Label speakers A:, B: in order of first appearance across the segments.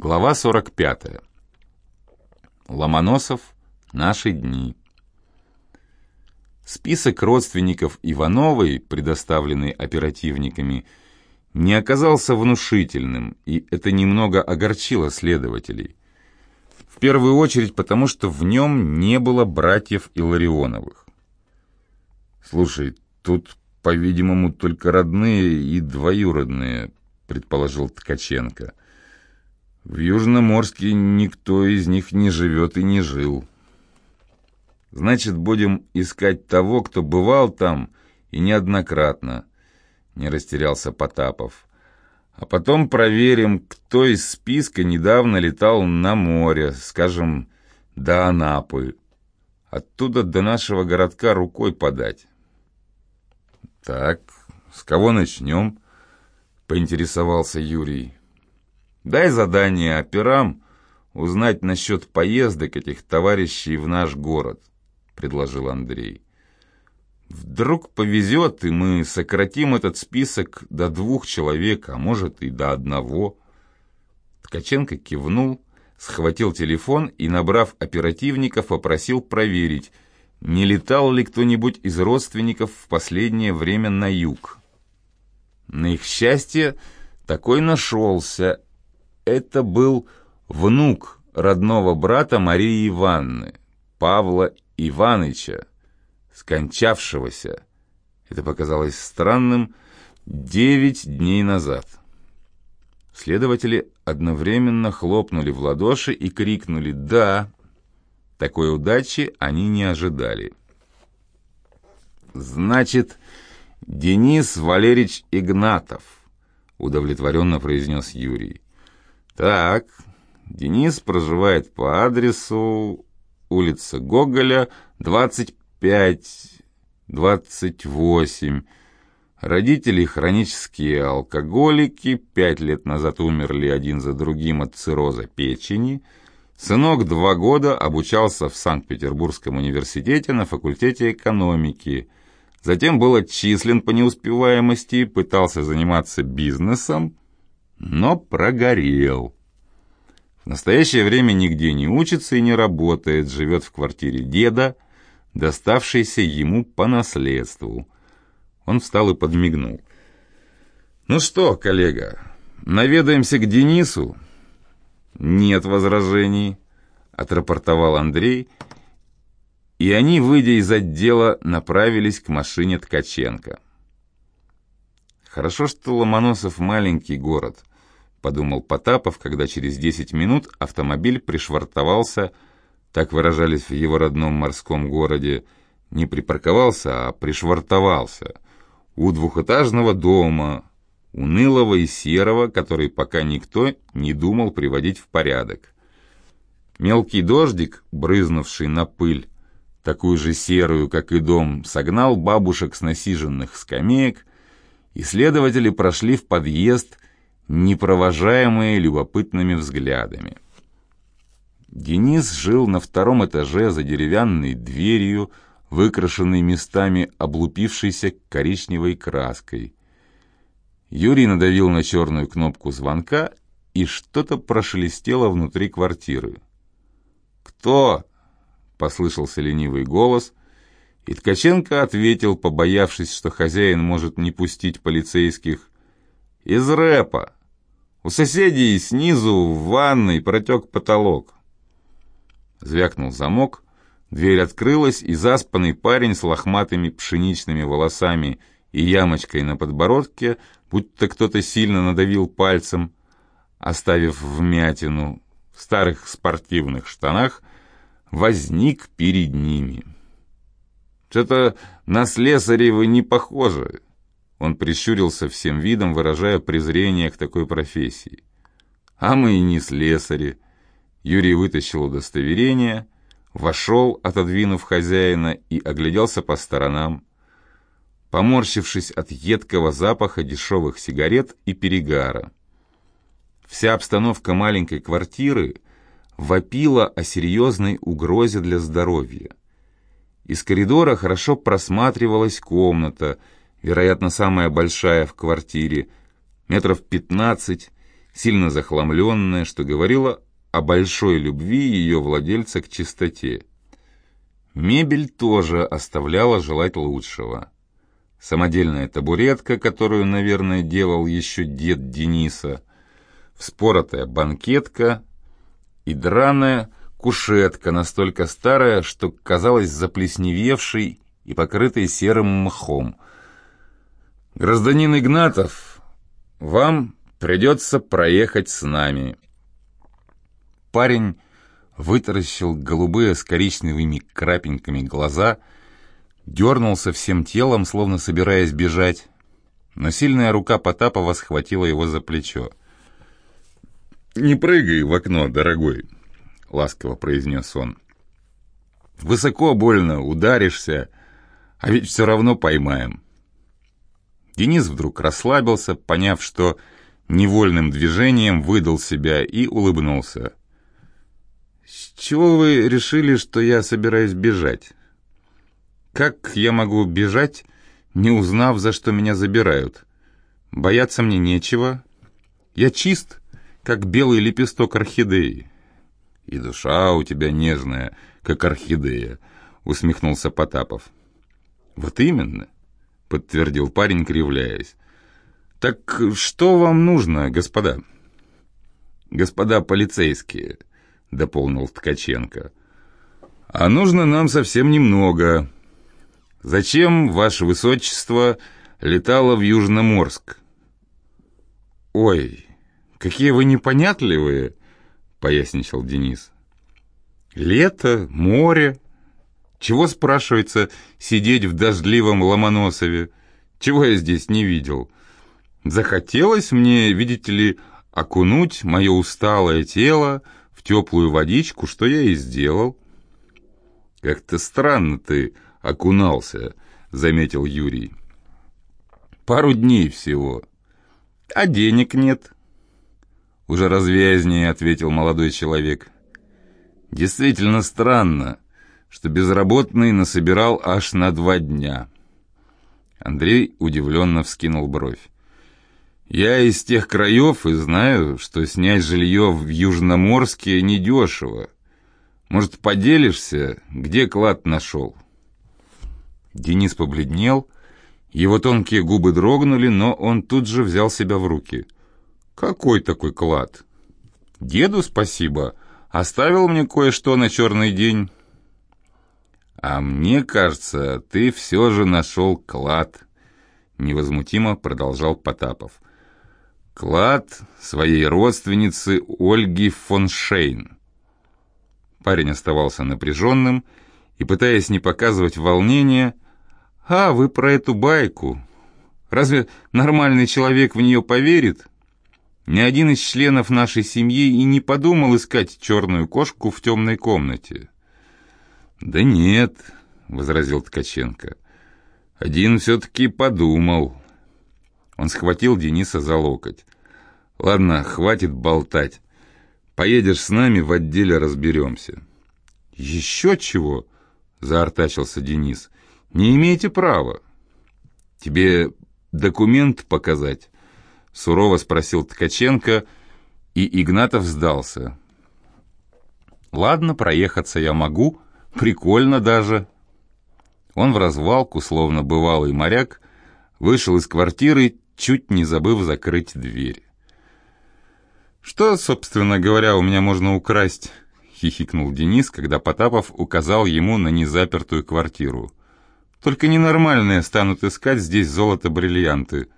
A: Глава 45. Ломоносов. Наши дни. Список родственников Ивановой, предоставленный оперативниками, не оказался внушительным, и это немного огорчило следователей. В первую очередь потому, что в нем не было братьев Илларионовых. «Слушай, тут, по-видимому, только родные и двоюродные», — предположил Ткаченко. В Южноморске никто из них не живет и не жил. Значит, будем искать того, кто бывал там и неоднократно, не растерялся Потапов. А потом проверим, кто из списка недавно летал на море, скажем, до Анапы. Оттуда до нашего городка рукой подать. Так, с кого начнем? Поинтересовался Юрий. Дай задание операм узнать насчет поездок этих товарищей в наш город, предложил Андрей. Вдруг повезет, и мы сократим этот список до двух человек, а может и до одного. Ткаченко кивнул, схватил телефон и, набрав оперативников, попросил проверить, не летал ли кто-нибудь из родственников в последнее время на юг. На их счастье, такой нашелся, это был внук родного брата Марии Ивановны, Павла Иваныча, скончавшегося, это показалось странным, девять дней назад. Следователи одновременно хлопнули в ладоши и крикнули «Да!». Такой удачи они не ожидали. «Значит, Денис Валерьевич Игнатов», — удовлетворенно произнес Юрий. Так, Денис проживает по адресу улица Гоголя, 25-28. Родители хронические алкоголики, пять лет назад умерли один за другим от цирроза печени. Сынок два года обучался в Санкт-Петербургском университете на факультете экономики. Затем был отчислен по неуспеваемости, пытался заниматься бизнесом, но прогорел. В настоящее время нигде не учится и не работает, живет в квартире деда, доставшейся ему по наследству. Он встал и подмигнул. «Ну что, коллега, наведаемся к Денису?» «Нет возражений», — отрапортовал Андрей, и они, выйдя из отдела, направились к машине Ткаченко. Хорошо, что Ломоносов маленький город. — подумал Потапов, когда через десять минут автомобиль пришвартовался, так выражались в его родном морском городе, не припарковался, а пришвартовался, у двухэтажного дома, унылого и серого, который пока никто не думал приводить в порядок. Мелкий дождик, брызнувший на пыль, такую же серую, как и дом, согнал бабушек с насиженных скамеек, и следователи прошли в подъезд, непровожаемые любопытными взглядами. Денис жил на втором этаже за деревянной дверью, выкрашенной местами облупившейся коричневой краской. Юрий надавил на черную кнопку звонка, и что-то прошелестело внутри квартиры. «Кто?» — послышался ленивый голос, и Ткаченко ответил, побоявшись, что хозяин может не пустить полицейских. «Из рэпа!» У соседей снизу в ванной протек потолок. Звякнул замок, дверь открылась, и заспанный парень с лохматыми пшеничными волосами и ямочкой на подбородке, будто кто-то сильно надавил пальцем, оставив вмятину в старых спортивных штанах, возник перед ними. «Что-то на слесарева не похоже», он прищурился всем видом, выражая презрение к такой профессии. «А мы и не слесари». Юрий вытащил удостоверение, вошел, отодвинув хозяина, и огляделся по сторонам. Поморщившись от едкого запаха дешевых сигарет и перегара. Вся обстановка маленькой квартиры вопила о серьезной угрозе для здоровья. Из коридора хорошо просматривалась комната — вероятно, самая большая в квартире, метров пятнадцать, сильно захламленная, что говорило о большой любви ее владельца к чистоте. Мебель тоже оставляла желать лучшего. Самодельная табуретка, которую, наверное, делал еще дед Дениса, вспоротая банкетка и драная кушетка, настолько старая, что казалась заплесневевшей и покрытой серым мхом. «Гражданин Игнатов, вам придется проехать с нами». Парень вытаращил голубые с коричневыми крапинками глаза, дернулся всем телом, словно собираясь бежать, но сильная рука Потапова схватила его за плечо. «Не прыгай в окно, дорогой», — ласково произнес он. «Высоко больно, ударишься, а ведь все равно поймаем». Денис вдруг расслабился, поняв, что невольным движением выдал себя и улыбнулся. «С чего вы решили, что я собираюсь бежать? Как я могу бежать, не узнав, за что меня забирают? Бояться мне нечего. Я чист, как белый лепесток орхидеи». «И душа у тебя нежная, как орхидея», — усмехнулся Потапов. «Вот именно», — подтвердил парень, кривляясь. «Так что вам нужно, господа?» «Господа полицейские», — дополнил Ткаченко. «А нужно нам совсем немного. Зачем, ваше высочество, летало в Южноморск?» «Ой, какие вы непонятливые!» — поясничал Денис. «Лето, море. Чего, спрашивается, сидеть в дождливом Ломоносове? Чего я здесь не видел? Захотелось мне, видите ли, окунуть мое усталое тело в теплую водичку, что я и сделал. «Как-то странно ты окунался», — заметил Юрий. «Пару дней всего. А денег нет». Уже развязнее ответил молодой человек. «Действительно странно, что безработный насобирал аж на два дня». Андрей удивленно вскинул бровь. Я из тех краев и знаю, что снять жилье в Южноморске недешево. Может, поделишься, где клад нашел?» Денис побледнел, его тонкие губы дрогнули, но он тут же взял себя в руки. «Какой такой клад?» «Деду спасибо, оставил мне кое-что на черный день». «А мне кажется, ты все же нашел клад», — невозмутимо продолжал Потапов. Клад своей родственницы Ольги фон Шейн. Парень оставался напряженным и, пытаясь не показывать волнения, «А, вы про эту байку. Разве нормальный человек в нее поверит?» Ни один из членов нашей семьи и не подумал искать черную кошку в темной комнате. «Да нет», — возразил Ткаченко, — «один все-таки подумал». Он схватил Дениса за локоть. «Ладно, хватит болтать. Поедешь с нами, в отделе разберемся». «Еще чего?» — заортачился Денис. «Не имеете права». «Тебе документ показать?» — сурово спросил Ткаченко, и Игнатов сдался. «Ладно, проехаться я могу. Прикольно даже». Он в развалку, словно бывалый моряк, вышел из квартиры, чуть не забыв закрыть дверь. «Что, собственно говоря, у меня можно украсть?» — хихикнул Денис, когда Потапов указал ему на незапертую квартиру. «Только ненормальные станут искать здесь золото-бриллианты».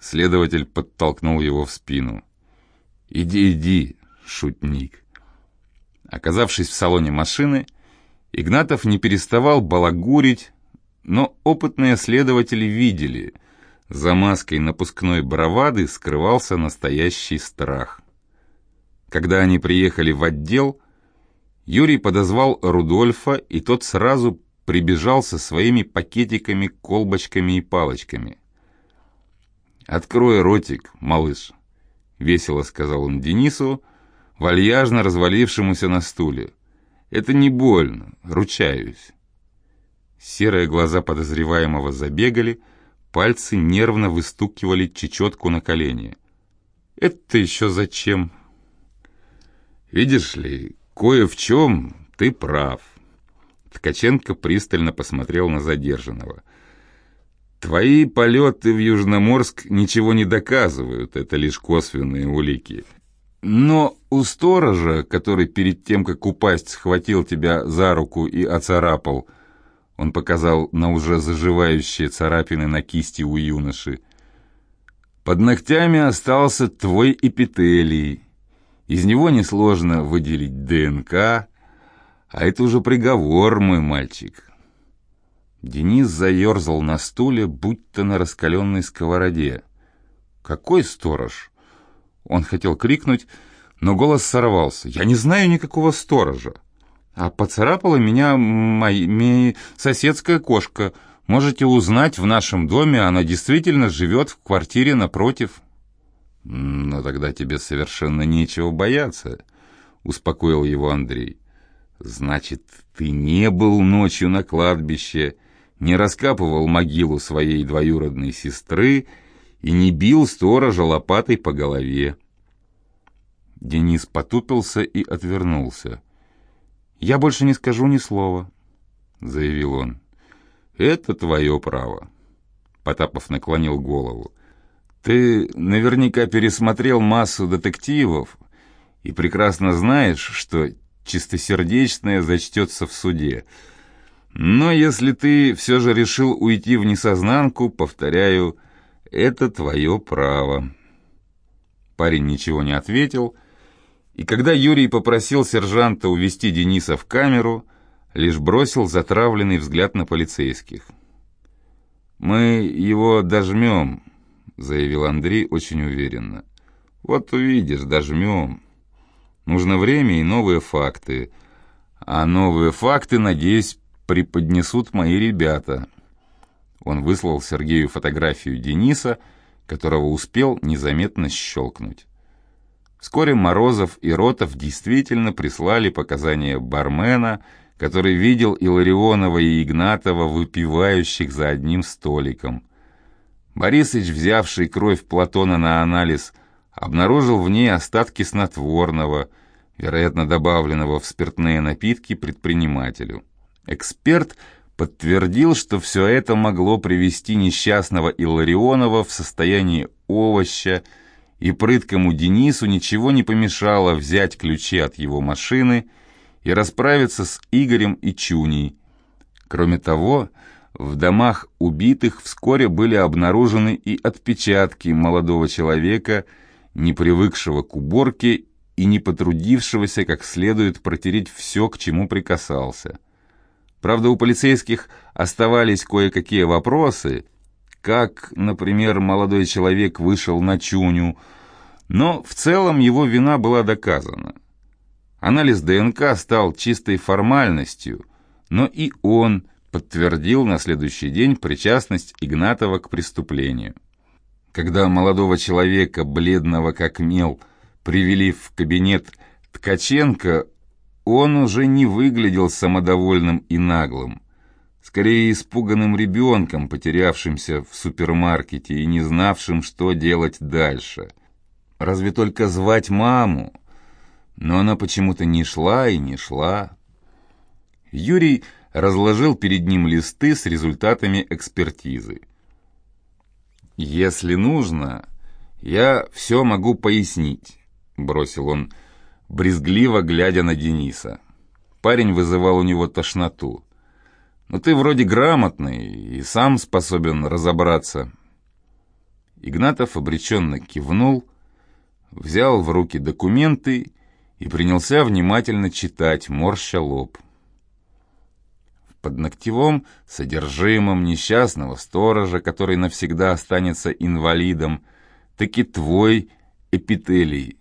A: Следователь подтолкнул его в спину. «Иди, иди, шутник». Оказавшись в салоне машины, Игнатов не переставал балагурить, но опытные следователи видели — за маской напускной бравады скрывался настоящий страх. Когда они приехали в отдел, Юрий подозвал Рудольфа, и тот сразу прибежал со своими пакетиками, колбочками и палочками. «Открой ротик, малыш», — весело сказал он Денису, вальяжно развалившемуся на стуле. «Это не больно, ручаюсь». Серые глаза подозреваемого забегали, Пальцы нервно выстукивали чечетку на колене. Это еще зачем? Видишь ли, кое в чем ты прав. Ткаченко пристально посмотрел на задержанного. Твои полеты в Южноморск ничего не доказывают, это лишь косвенные улики. Но у сторожа, который перед тем, как упасть, схватил тебя за руку и оцарапал, он показал на уже заживающие царапины на кисти у юноши, под ногтями остался твой эпителий. Из него несложно выделить ДНК, а это уже приговор, мой мальчик. Денис заерзал на стуле, будто на раскаленной сковороде. «Какой сторож?» Он хотел крикнуть, но голос сорвался. «Я не знаю никакого сторожа. А поцарапала меня моя соседская кошка. Можете узнать в нашем доме, она действительно живет в квартире напротив». «Но тогда тебе совершенно нечего бояться», — успокоил его Андрей. «Значит, ты не был ночью на кладбище, не раскапывал могилу своей двоюродной сестры и не бил сторожа лопатой по голове». Денис потупился и отвернулся. «Я больше не скажу ни слова», — заявил он. «Это твое право». Потапов наклонил голову. «Ты наверняка пересмотрел массу детективов и прекрасно знаешь, что чистосердечное зачтется в суде. Но если ты все же решил уйти в несознанку, повторяю, это твое право». Парень ничего не ответил, и когда Юрий попросил сержанта увести Дениса в камеру, лишь бросил затравленный взгляд на полицейских. «Мы его дожмем», — заявил Андрей очень уверенно. «Вот увидишь, дожмем. Нужно время и новые факты. А новые факты, надеюсь, преподнесут мои ребята». Он выслал Сергею фотографию Дениса, которого успел незаметно щелкнуть. Вскоре Морозов и Ротов действительно прислали показания бармена — который видел Илларионова и Игнатова выпивающих за одним столиком. Борисыч, взявший кровь Платона на анализ, обнаружил в ней остатки снотворного, вероятно, добавленного в спиртные напитки предпринимателю. Эксперт подтвердил, что все это могло привести несчастного Илларионова в состояние овоща, и прыткому Денису ничего не помешало взять ключи от его машины – и расправиться с Игорем и Чуней. Кроме того, в домах убитых вскоре были обнаружены и отпечатки молодого человека, не привыкшего к уборке и не потрудившегося как следует протереть все, к чему прикасался. Правда, у полицейских оставались кое-какие вопросы, как, например, молодой человек вышел на Чуню, но в целом его вина была доказана. Анализ ДНК стал чистой формальностью, но и он подтвердил на следующий день причастность Игнатова к преступлению. Когда молодого человека, бледного как мел, привели в кабинет Ткаченко, он уже не выглядел самодовольным и наглым, скорее испуганным ребенком, потерявшимся в супермаркете и не знавшим, что делать дальше. Разве только звать маму, но она почему-то не шла и не шла. Юрий разложил перед ним листы с результатами экспертизы. «Если нужно, я все могу пояснить», — бросил он, брезгливо глядя на Дениса. Парень вызывал у него тошноту. «Но ты вроде грамотный и сам способен разобраться». Игнатов обреченно кивнул, взял в руки документы и принялся внимательно читать, морща лоб. В подногтевом содержимом несчастного сторожа, который навсегда останется инвалидом, таки твой эпителий,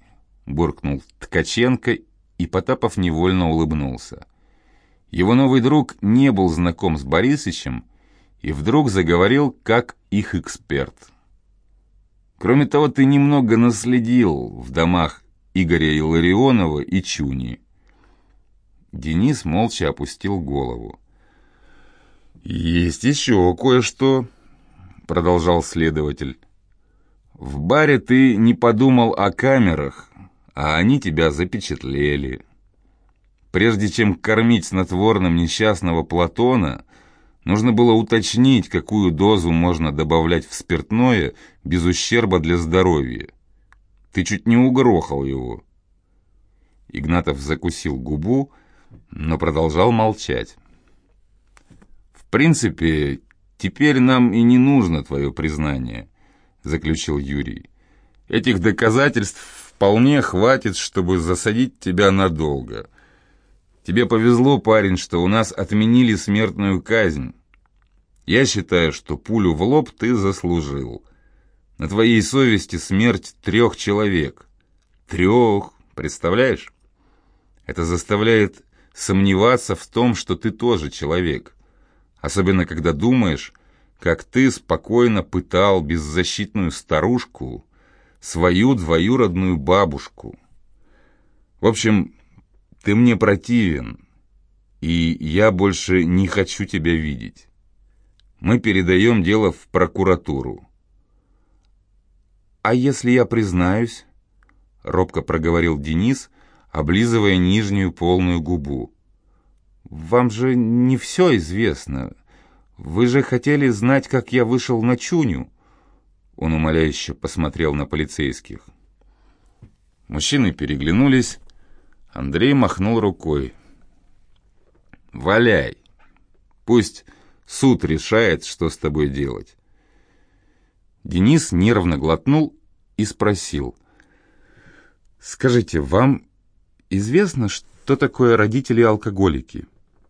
A: буркнул Ткаченко, и Потапов невольно улыбнулся. Его новый друг не был знаком с Борисычем и вдруг заговорил как их эксперт. Кроме того, ты немного наследил в домах Игоря Илларионова и Чуни. Денис молча опустил голову. «Есть еще кое-что», — продолжал следователь. В баре ты не подумал о камерах, а они тебя запечатлели. Прежде чем кормить снотворным несчастного Платона, нужно было уточнить, какую дозу можно добавлять в спиртное без ущерба для здоровья. Ты чуть не угрохал его. Игнатов закусил губу, но продолжал молчать. «В принципе, теперь нам и не нужно твое признание», — заключил Юрий. «Этих доказательств вполне хватит, чтобы засадить тебя надолго». Тебе повезло, парень, что у нас отменили смертную казнь. Я считаю, что пулю в лоб ты заслужил. На твоей совести смерть трех человек. Трех, представляешь? Это заставляет сомневаться в том, что ты тоже человек. Особенно, когда думаешь, как ты спокойно пытал беззащитную старушку, свою двоюродную бабушку. В общем, ты мне противен, и я больше не хочу тебя видеть. Мы передаем дело в прокуратуру. «А если я признаюсь?» — робко проговорил Денис, облизывая нижнюю полную губу. «Вам же не все известно. Вы же хотели знать, как я вышел на Чуню?» Он умоляюще посмотрел на полицейских. Мужчины переглянулись, Андрей махнул рукой. «Валяй! Пусть суд решает, что с тобой делать». Денис нервно глотнул и спросил. «Скажите, вам известно, что такое родители-алкоголики?»